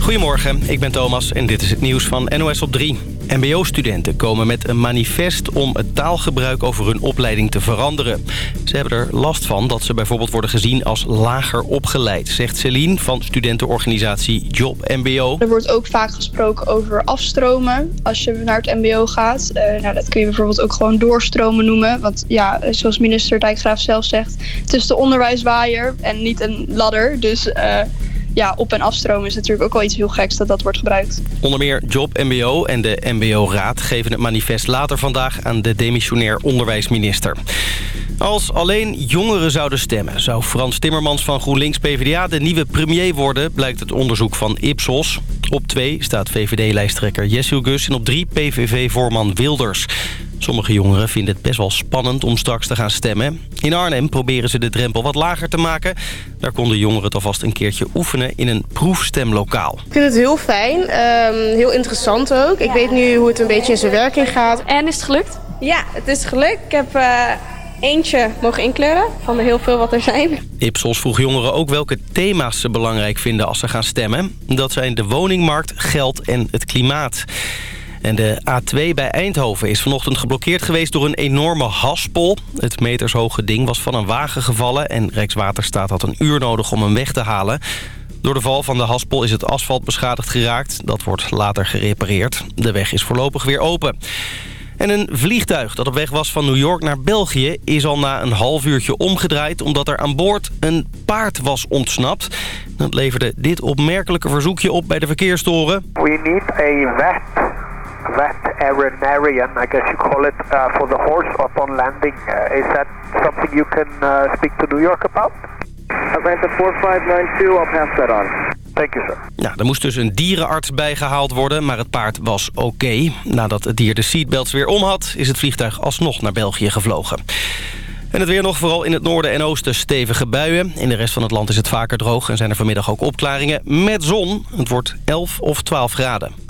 Goedemorgen, ik ben Thomas en dit is het nieuws van NOS op 3. MBO-studenten komen met een manifest om het taalgebruik over hun opleiding te veranderen. Ze hebben er last van dat ze bijvoorbeeld worden gezien als lager opgeleid, zegt Celine van studentenorganisatie Job MBO. Er wordt ook vaak gesproken over afstromen als je naar het MBO gaat. Uh, nou, dat kun je bijvoorbeeld ook gewoon doorstromen noemen. Want ja, zoals minister Dijkgraaf zelf zegt, het is de onderwijswaaier en niet een ladder. Dus... Uh, ja, op- en afstromen is natuurlijk ook wel iets heel geks dat dat wordt gebruikt. Onder meer Job MBO en de MBO-raad geven het manifest later vandaag aan de demissionair onderwijsminister. Als alleen jongeren zouden stemmen... zou Frans Timmermans van GroenLinks-PVDA de nieuwe premier worden... blijkt het onderzoek van Ipsos. Op 2 staat VVD-lijsttrekker Jessil Gus en op 3 PVV-voorman Wilders. Sommige jongeren vinden het best wel spannend om straks te gaan stemmen. In Arnhem proberen ze de drempel wat lager te maken. Daar konden jongeren het alvast een keertje oefenen in een proefstemlokaal. Ik vind het heel fijn, um, heel interessant ook. Ik weet nu hoe het een beetje in zijn werking gaat. En is het gelukt? Ja, het is gelukt. Ik heb... Uh eentje mogen inkleuren van de heel veel wat er zijn. Ipsos vroeg jongeren ook welke thema's ze belangrijk vinden als ze gaan stemmen. Dat zijn de woningmarkt, geld en het klimaat. En de A2 bij Eindhoven is vanochtend geblokkeerd geweest door een enorme haspel. Het metershoge ding was van een wagen gevallen... en Rijkswaterstaat had een uur nodig om hem weg te halen. Door de val van de haspel is het asfalt beschadigd geraakt. Dat wordt later gerepareerd. De weg is voorlopig weer open. En een vliegtuig dat op weg was van New York naar België... is al na een half uurtje omgedraaid... omdat er aan boord een paard was ontsnapt. Dat leverde dit opmerkelijke verzoekje op bij de verkeerstoren. We need a vet veterinarian, I guess you call it, uh, for the horse upon landing. Uh, is that something you can uh, speak to New York about? Atlanta 4592, I'll pass that on. Thank you, sir. Ja, er moest dus een dierenarts bijgehaald worden, maar het paard was oké. Nadat het dier de seatbelts weer om had, is het vliegtuig alsnog naar België gevlogen. En het weer nog vooral in het noorden en oosten stevige buien. In de rest van het land is het vaker droog en zijn er vanmiddag ook opklaringen met zon. Het wordt 11 of 12 graden.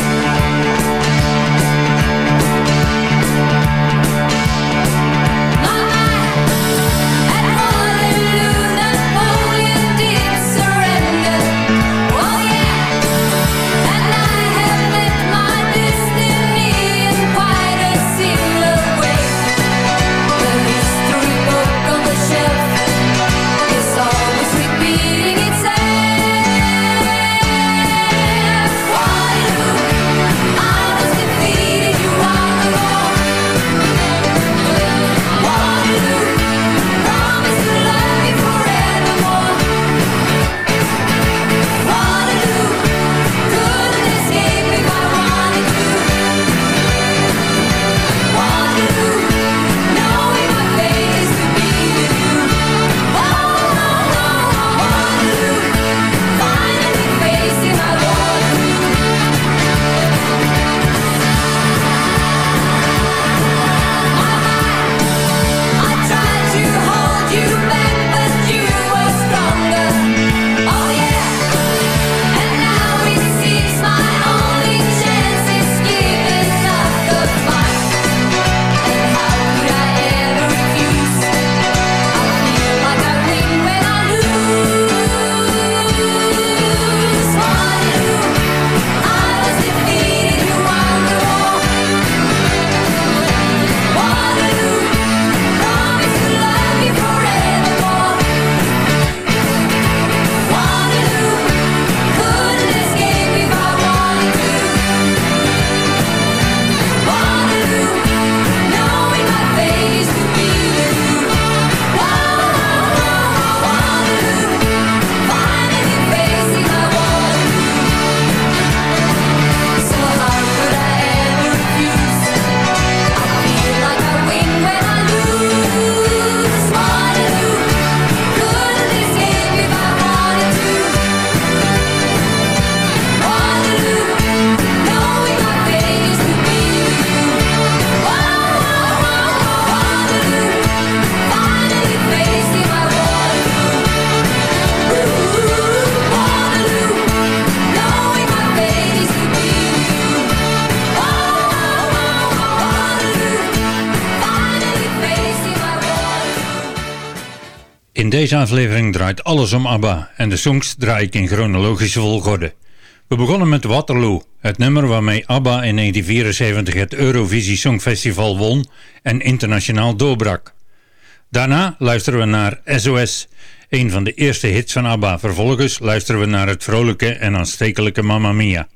Aflevering draait alles om ABBA en de songs draai ik in chronologische volgorde. We begonnen met Waterloo, het nummer waarmee ABBA in 1974 het Eurovisie Songfestival won en internationaal doorbrak. Daarna luisteren we naar SOS, een van de eerste hits van ABBA. Vervolgens luisteren we naar het vrolijke en aanstekelijke Mamma Mia.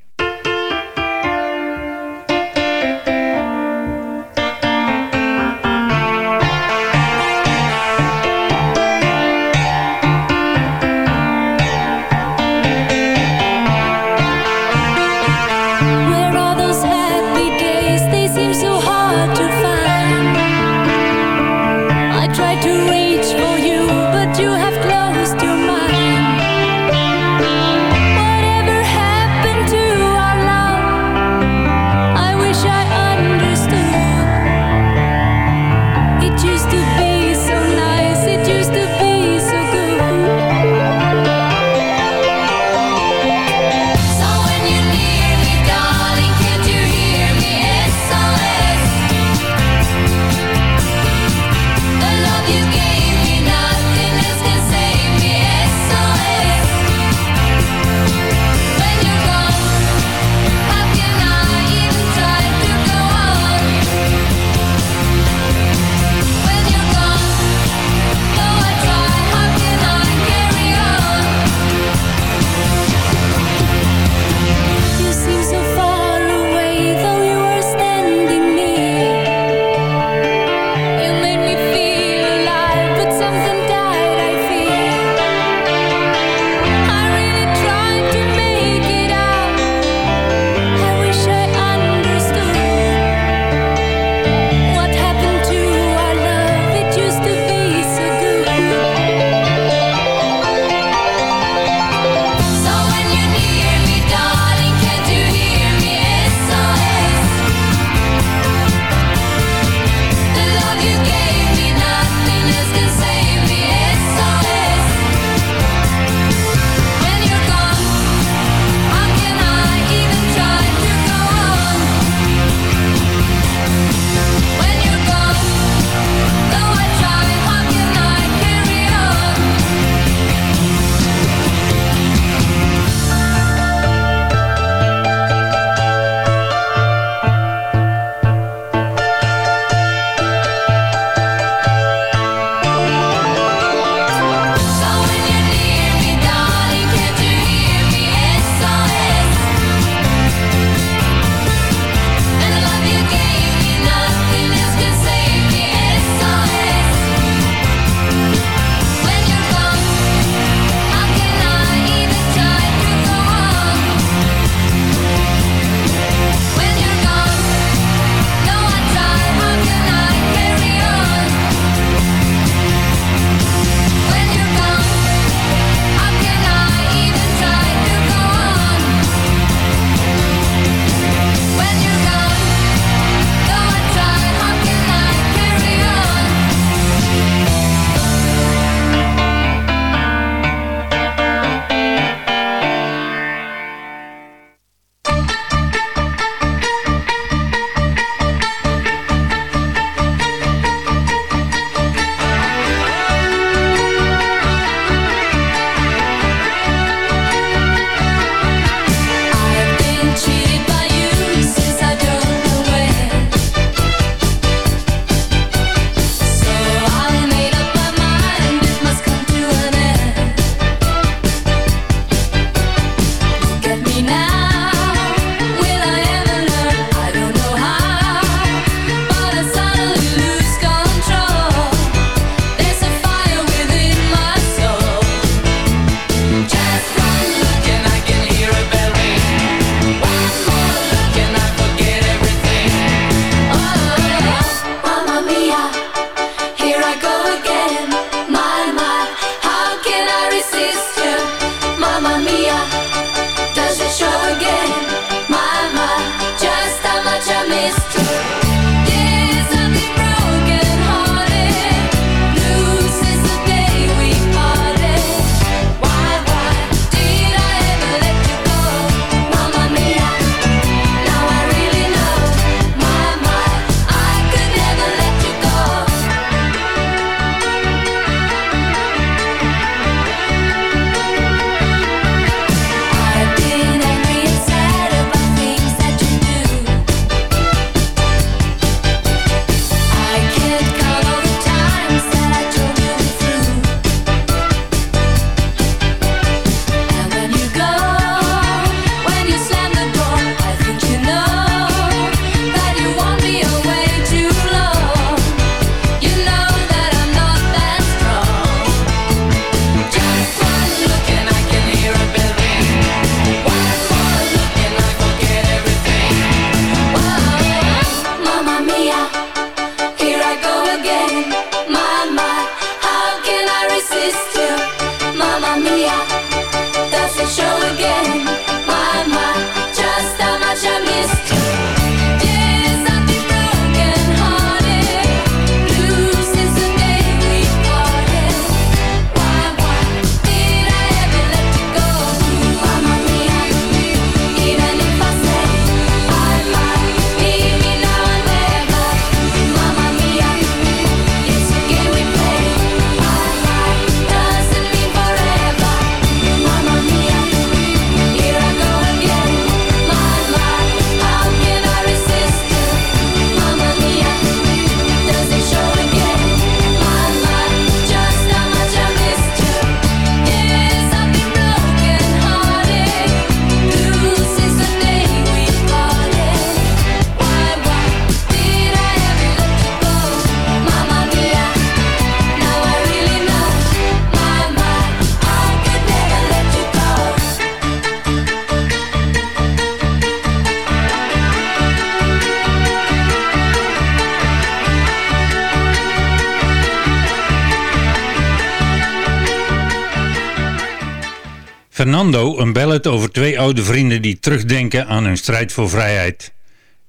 Fernando een ballad over twee oude vrienden die terugdenken aan hun strijd voor vrijheid.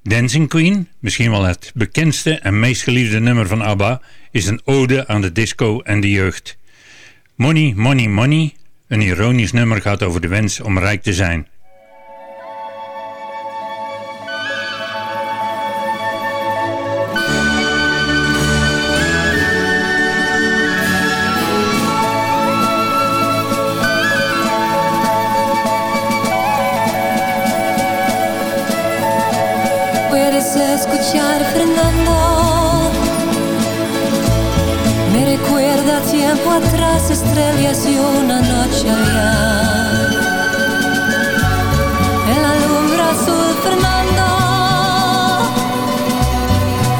Dancing Queen, misschien wel het bekendste en meest geliefde nummer van ABBA, is een ode aan de disco en de jeugd. Money, Money, Money, een ironisch nummer gaat over de wens om rijk te zijn. atrás estrellas y una noche allá. El alumbra azul Fernando,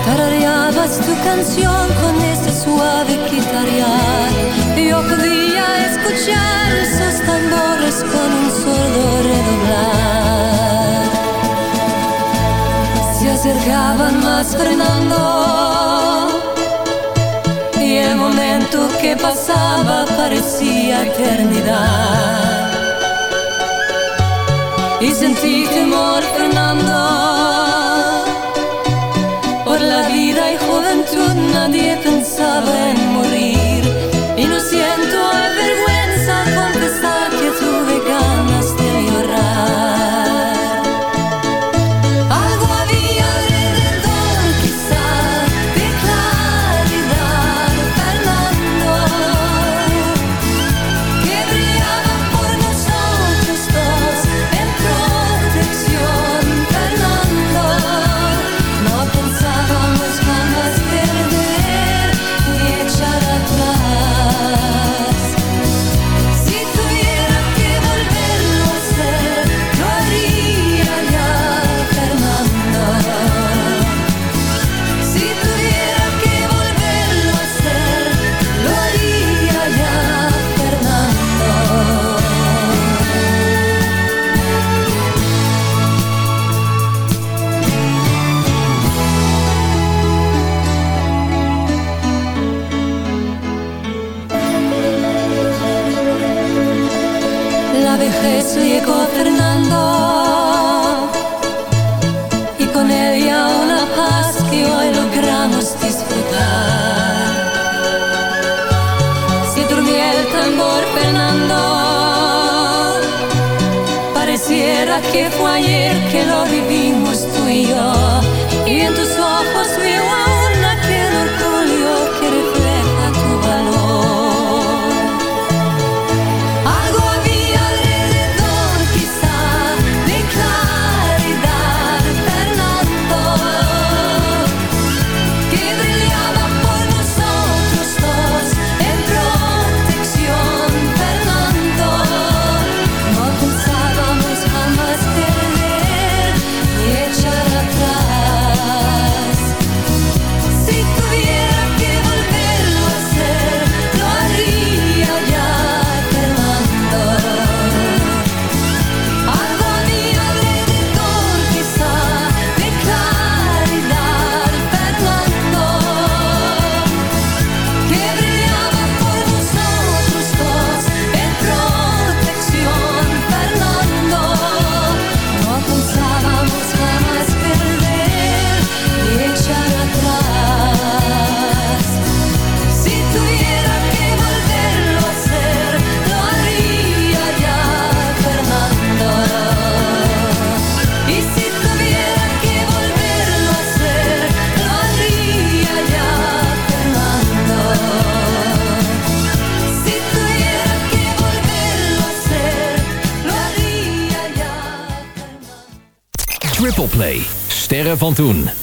tarareabas tu canción con ese suave guitarrear. Yo podía escuchar esos tambores con un sordo redoblar. Se acercaban más Fernando momento que pasaba parecía eternidad. Y sentí temor, Fernando, por la vida y juventud nadie pensaba. Antún.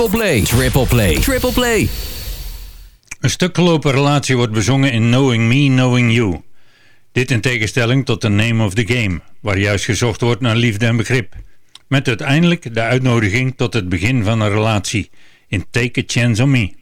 Triple Play, Triple Play, Triple Play. Een stuk gelopen relatie wordt bezongen in Knowing Me, Knowing You. Dit in tegenstelling tot The Name of the Game, waar juist gezocht wordt naar liefde en begrip. Met uiteindelijk de uitnodiging tot het begin van een relatie in Take a Chance on Me.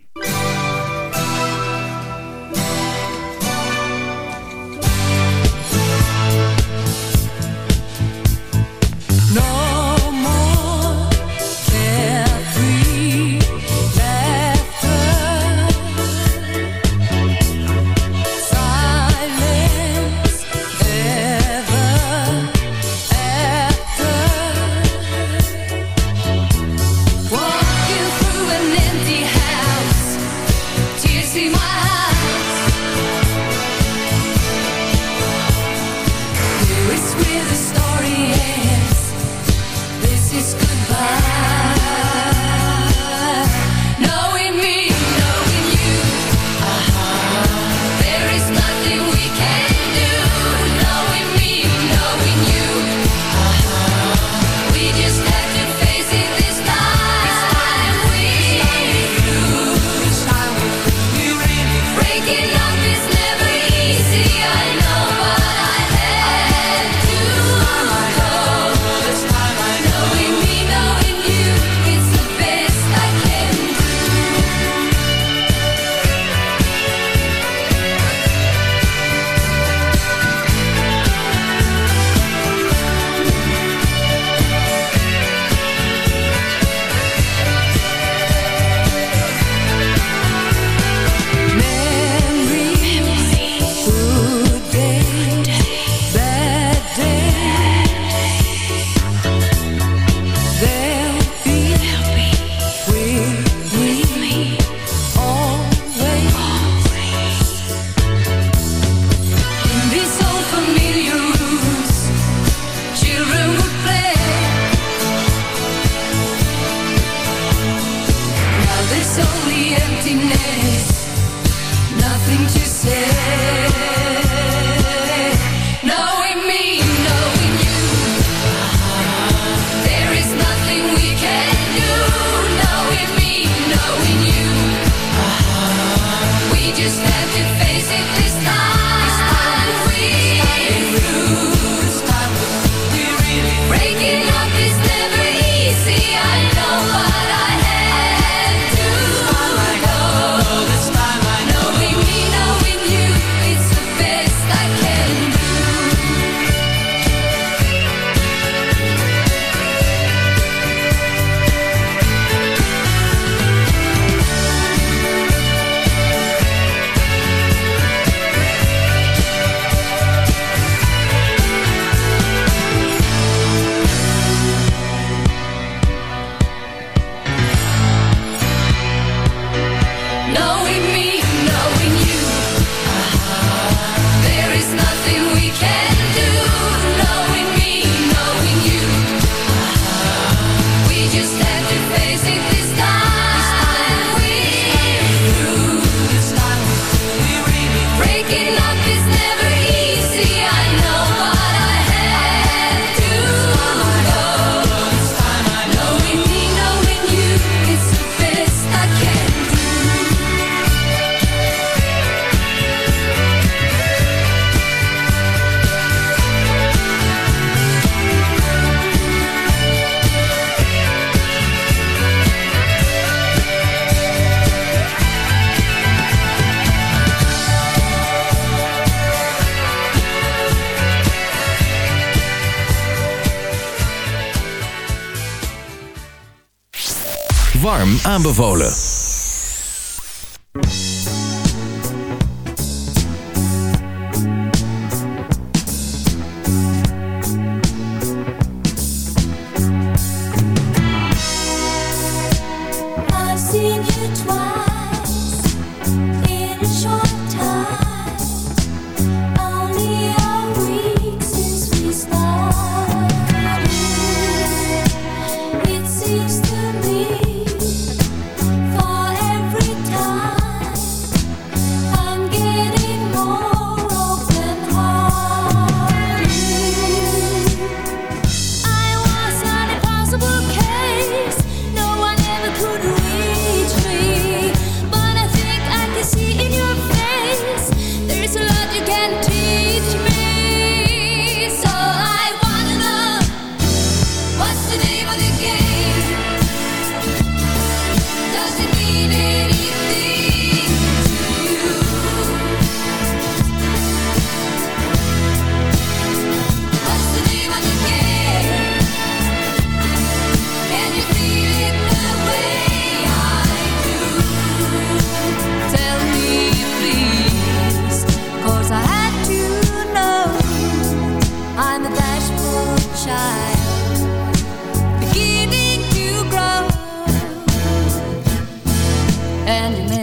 Aanbevolen.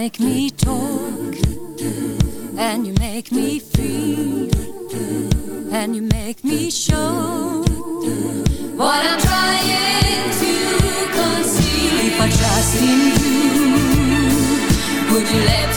make me talk, and you make me feel, and you make me show what I'm trying to conceal. If I trust in you, would you let me?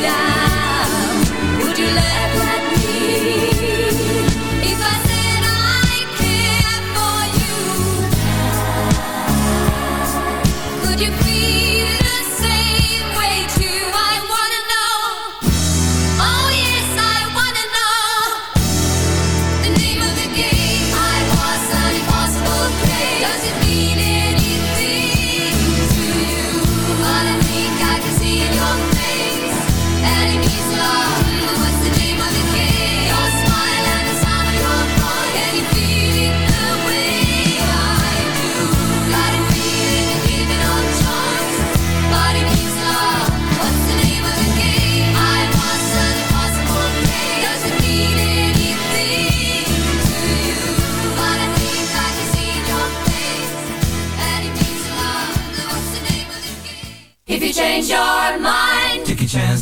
ciudad.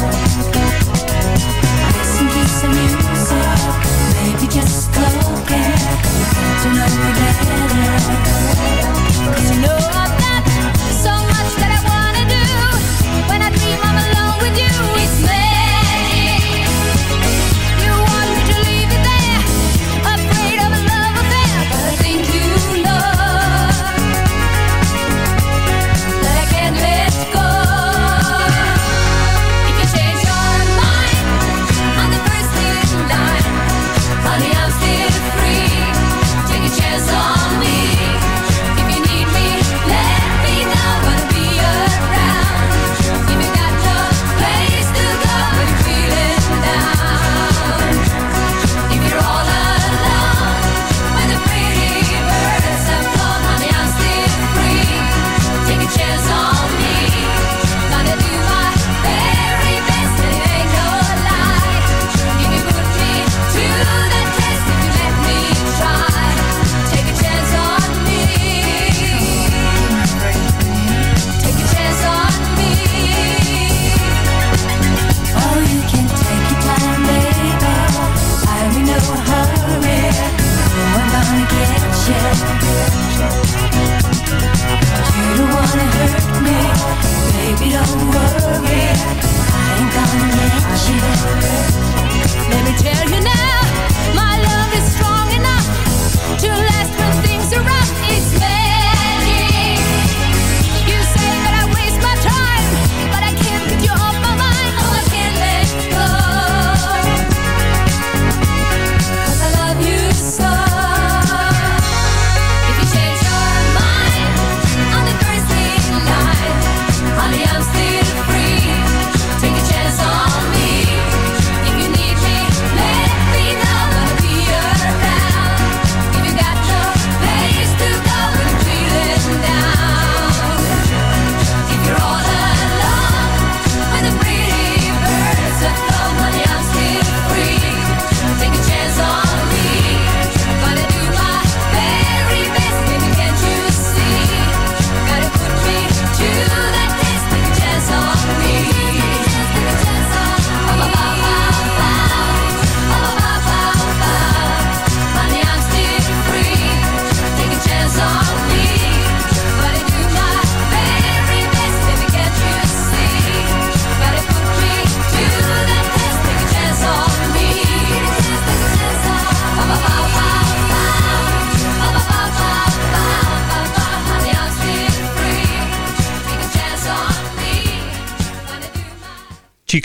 Bye.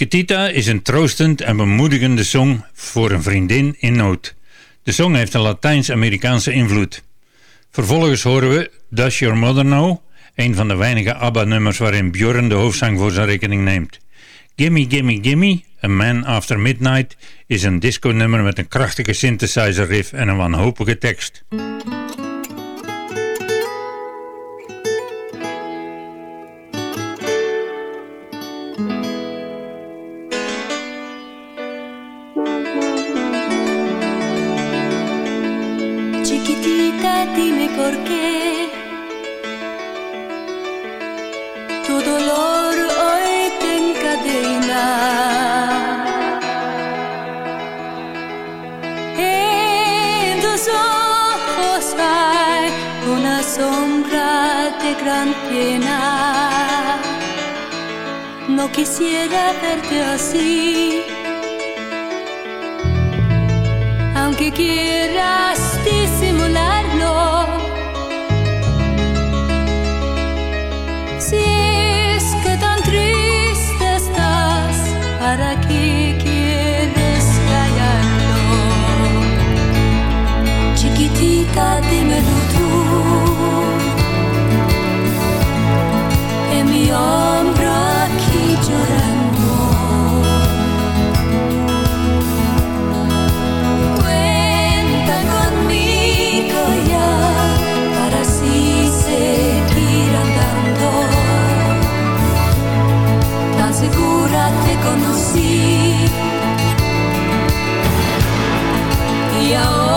Chiquitita is een troostend en bemoedigende song voor een vriendin in nood. De song heeft een Latijns-Amerikaanse invloed. Vervolgens horen we Does Your Mother Know? Een van de weinige ABBA-nummers waarin Björn de hoofdzang voor zijn rekening neemt. Gimme Gimme Gimme, A Man After Midnight, is een disco-nummer met een krachtige synthesizer riff en een wanhopige tekst. Sombra de gran pena. No quisiera verte así. Aunque quieras disimularlo, si es que tan triste estás, ¿para qué quieres callarlo? Chiquitita, dímelo tú, hombro aquí llorando. Cuenta conmigo ya para así seguir andando. Tan segura te conocí y ahora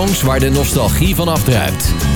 Songs waar de nostalgie van afdruipt.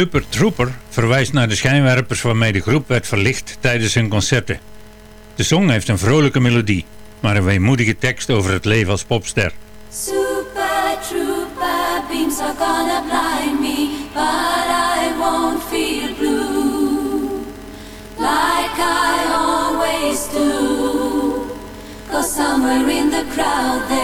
Super Trooper verwijst naar de schijnwerpers waarmee de groep werd verlicht tijdens hun concerten. De song heeft een vrolijke melodie, maar een weemoedige tekst over het leven als popster. Super Trooper beams are gonna blind me, but I won't feel blue. Like I always do. Cause somewhere in the crowd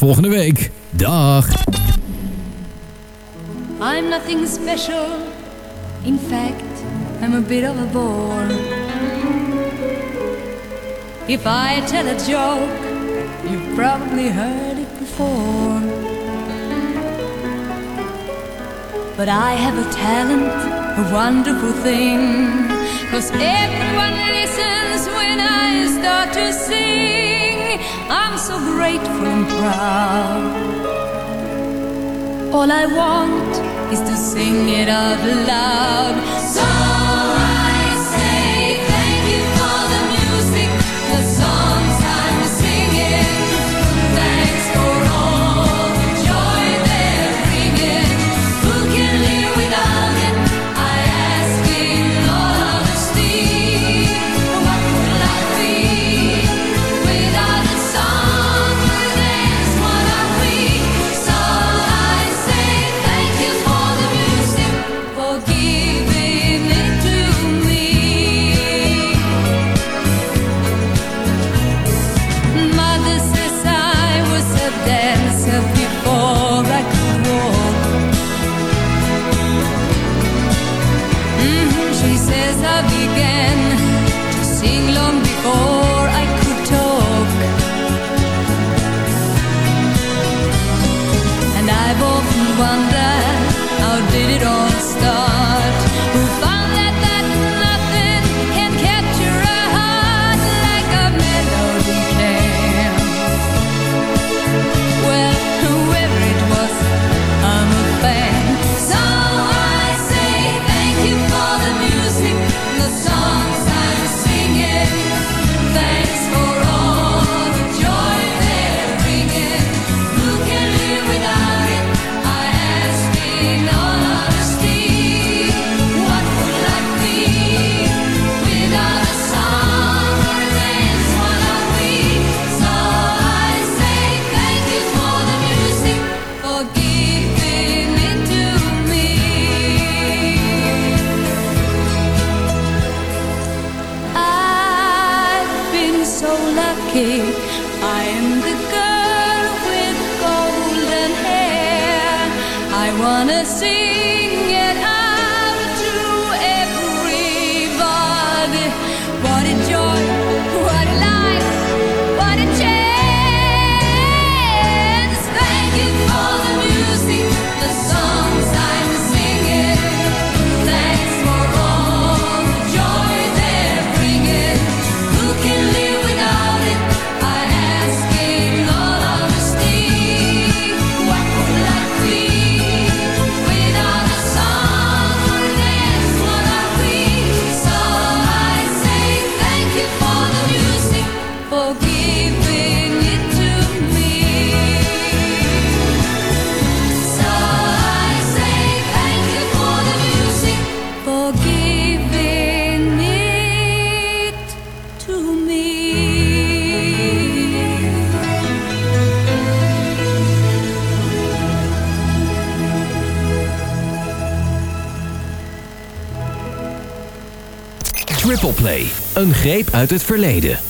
volgende week. Dag! I'm nothing special. In fact, I'm a bit of a bore. If I tell a joke, you've probably heard it before. But I have a talent, a wonderful thing. Cause everyone listens when I start to sing. I'm so grateful and proud. All I want is to sing it out loud. Triple Play. Een greep uit het verleden.